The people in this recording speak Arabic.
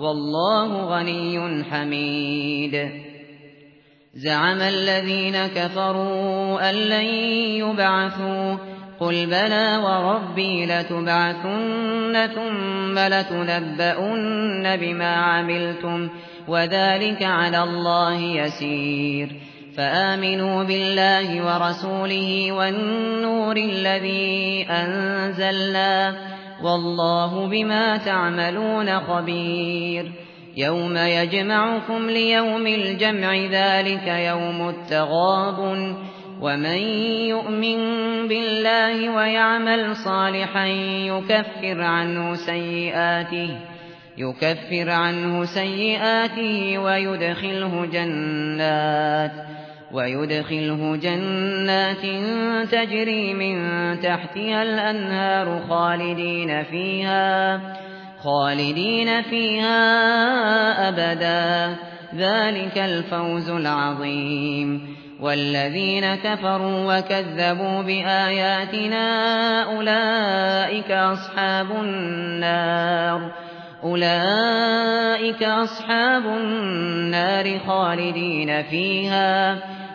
والله غني حميد. زعم الذين كفروا أن لن يبعثوا. قل بلى وربي لتبعثن ثم لتنبؤن بما عملتم وذلك على الله يسير. فآمنوا بالله ورسوله والنور الذي أنزلنا. والله بما تعملون خبير. يوم يجمعكم ليوم الجمع ذلك يوم التغاب ومن يؤمن بالله ويعمل صالحا يكفر عنه سيئاته يكفر عنه سيئاته ويدخله جنات. ويدخله جنات تجري من تحتها الأنهار خالدين فيها خالدين فيها أبدا. ذلك الفوز العظيم. والذين كفروا وكذبوا بآياتنا أولئك أصحاب النار. أولئك أصحاب النار خالدين فيها.